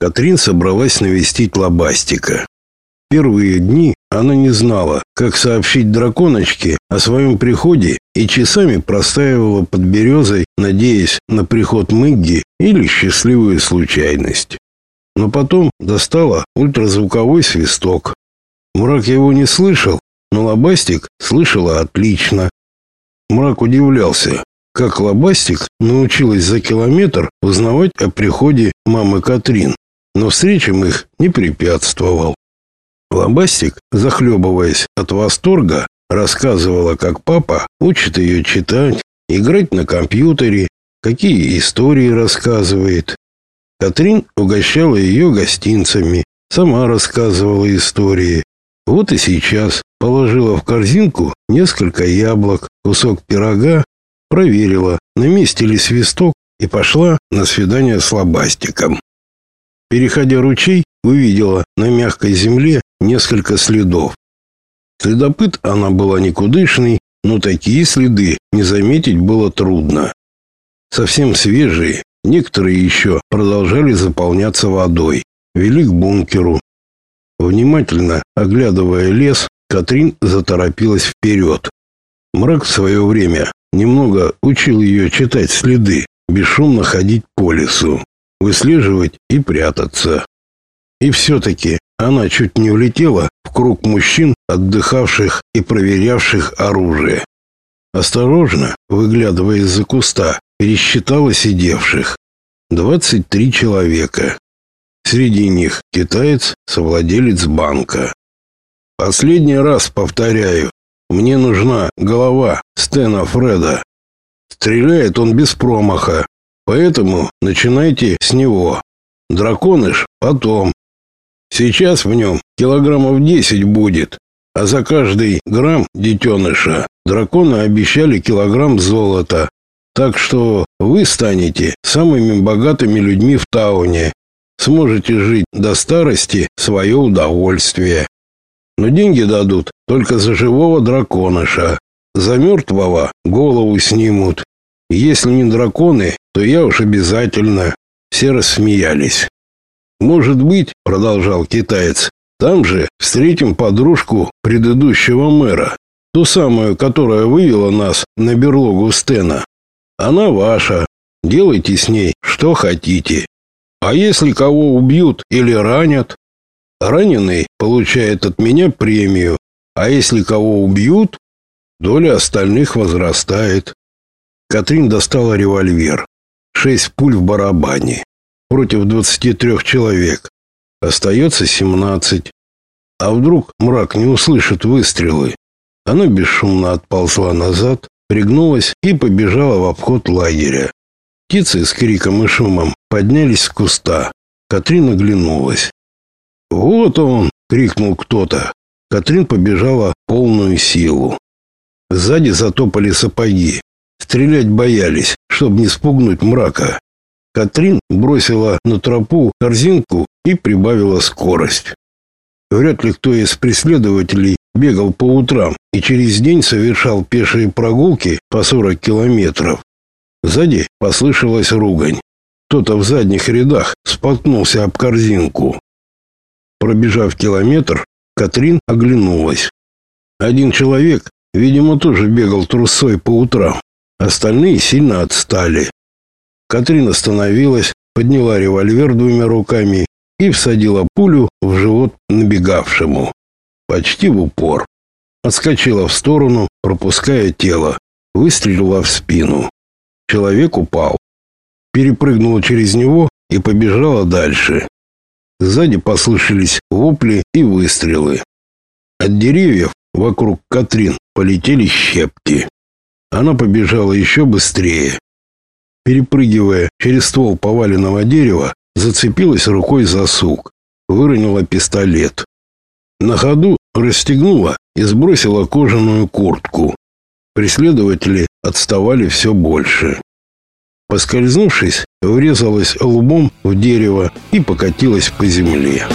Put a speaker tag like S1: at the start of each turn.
S1: Катрин собралась навестить Лобастика. Первые дни она не знала, как сообщить драконочке о своем приходе и часами простаивала под березой, надеясь на приход Мэгги или счастливую случайность. Но потом достала ультразвуковой свисток. Мрак его не слышал, но Лобастик слышала отлично. Мрак удивлялся, как Лобастик научилась за километр узнавать о приходе мамы Катрин но встречам их не препятствовал. Лобастик, захлебываясь от восторга, рассказывала, как папа учит ее читать, играть на компьютере, какие истории рассказывает. Катрин угощала ее гостинцами, сама рассказывала истории. Вот и сейчас положила в корзинку несколько яблок, кусок пирога, проверила, на месте ли свисток и пошла на свидание с лобастиком. Переходя ручей, увидела на мягкой земле несколько следов. Следопыт она была никудышной, но такие следы не заметить было трудно. Совсем свежие, некоторые еще продолжали заполняться водой, вели к бункеру. Внимательно оглядывая лес, Катрин заторопилась вперед. Мрак в свое время немного учил ее читать следы, бесшумно ходить по лесу выслеживать и прятаться. И все-таки она чуть не влетела в круг мужчин, отдыхавших и проверявших оружие. Осторожно, выглядывая из-за куста, пересчитала сидевших. 23 человека. Среди них китаец, совладелец банка. Последний раз повторяю, мне нужна голова Стена Фреда. Стреляет он без промаха, Поэтому начинайте с него. Драконыш потом. Сейчас в нем килограммов 10 будет, а за каждый грамм детеныша драконы обещали килограмм золота. Так что вы станете самыми богатыми людьми в Тауне. Сможете жить до старости свое удовольствие. Но деньги дадут только за живого драконыша. За мертвого голову снимут. Если не драконы, то я уж обязательно. Все рассмеялись. Может быть, продолжал китаец, там же встретим подружку предыдущего мэра, ту самую, которая вывела нас на берлогу Стена. Она ваша. Делайте с ней что хотите. А если кого убьют или ранят, раненый получает от меня премию, а если кого убьют, доля остальных возрастает. Катрин достала револьвер. Шесть пуль в барабане. Против двадцати трех человек. Остается семнадцать. А вдруг мрак не услышит выстрелы? Она бесшумно отползла назад, пригнулась и побежала в обход лагеря. Птицы с криком и шумом поднялись с куста. Катрин оглянулась. «Вот он!» — крикнул кто-то. Катрин побежала полную силу. Сзади затопали сапоги. Стрелять боялись, чтобы не спугнуть мрака. Катрин бросила на тропу корзинку и прибавила скорость. Вряд ли кто из преследователей бегал по утрам и через день совершал пешие прогулки по 40 километров. Сзади послышалась ругань. Кто-то в задних рядах споткнулся об корзинку. Пробежав километр, Катрин оглянулась. Один человек, видимо, тоже бегал трусой по утрам. Остальные сильно отстали. Катрин остановилась, подняла револьвер двумя руками и всадила пулю в живот набегавшему. Почти в упор. Отскочила в сторону, пропуская тело. Выстрелила в спину. Человек упал. Перепрыгнула через него и побежала дальше. Сзади послышались вопли и выстрелы. От деревьев вокруг Катрин полетели щепки. Она побежала еще быстрее. Перепрыгивая через ствол поваленного дерева, зацепилась рукой за сук, выронила пистолет. На ходу расстегнула и сбросила кожаную куртку. Преследователи отставали все больше. Поскользнувшись, врезалась лбом в дерево и покатилась по земле.